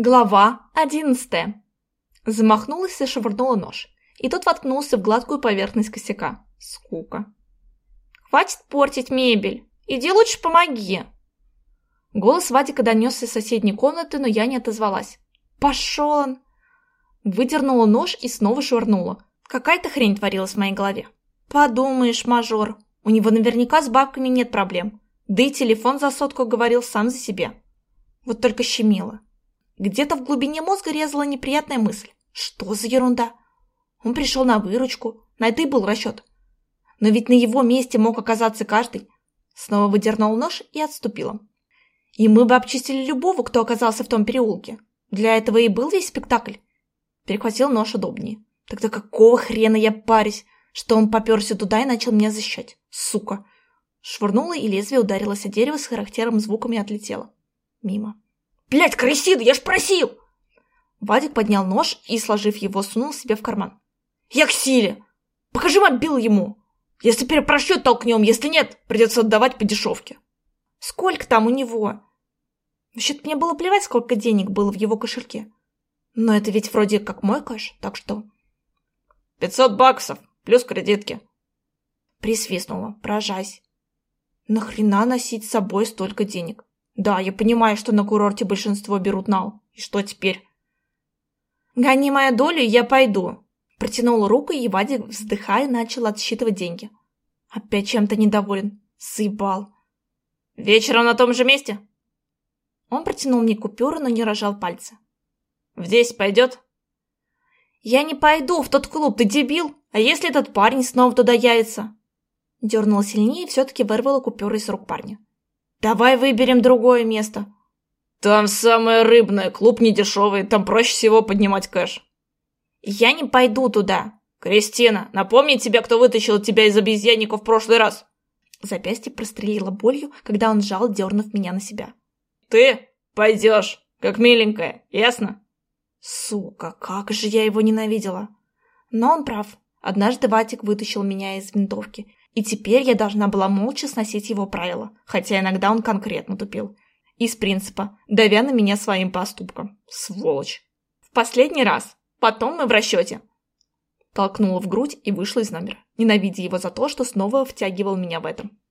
Глава одиннадцатая. Замахнулась и швырнула нож. И тот воткнулся в гладкую поверхность косяка. Скука. «Хватит портить мебель! Иди лучше помоги!» Голос Вадика донесся из соседней комнаты, но я не отозвалась. «Пошел он!» Выдернула нож и снова швырнула. Какая-то хрень творилась в моей голове. «Подумаешь, мажор, у него наверняка с бабками нет проблем. Да и телефон за сотку говорил сам за себя. Вот только щемило. Где-то в глубине мозга резала неприятная мысль. Что за ерунда? Он пришел на выручку, на это и был расчет. Но ведь на его месте мог оказаться каждый. Снова выдернул нож и отступила. И мы бы обчистили любого, кто оказался в том переулке. Для этого и был весь спектакль. Перехватил нож удобнее. Тогда какого хрена я парюсь, что он поперся туда и начал меня защищать? Сука! Швырнула, и лезвие ударилось о дерево с характерным звуком и отлетело. Мимо. «Блядь, крысида, я ж просил!» Вадик поднял нож и, сложив его, сунул себе в карман. «Я к силе! Покажи мобил ему! Если перепрощет, толкнем, если нет, придется отдавать по дешевке». «Сколько там у него?» Вообще-то мне было плевать, сколько денег было в его кошельке. Но это ведь вроде как мой кэш, так что... «Пятьсот баксов, плюс кредитки». Присвистнула, поражаясь. Нахрена носить с собой столько денег? Да, я понимаю, что на курорте большинство берут нал. И что теперь? Гони мою долю, я пойду. Протянула руку, и Вадик, вздыхая, начал отсчитывать деньги. Опять чем-то недоволен. Заебал. Вечером на том же месте? Он протянул мне купюру, но не рожал пальцы. В десять пойдет? Я не пойду в тот клуб, ты дебил? А если этот парень снова туда явится? Дернула сильнее и все-таки вырвала купюру из рук парня. Давай выберем другое место. Там самое рыбное, клуб недешевый, там проще всего поднимать кэш. Я не пойду туда. Кристина, напомни тебе, кто вытащил тебя из обезьянника в прошлый раз. Запястье прострелило болью, когда он сжал, дернув меня на себя. Ты пойдешь, как миленькая, ясно? Сука, как же я его ненавидела. Но он прав. Однажды Ватик вытащил меня из винтовки, и теперь я должна была молча сносить его правила, хотя иногда он конкретно тупил. Из принципа, давя на меня своим поступком. Сволочь. В последний раз. Потом мы в расчете. Толкнула в грудь и вышла из номера, ненавидя его за то, что снова втягивал меня в этом.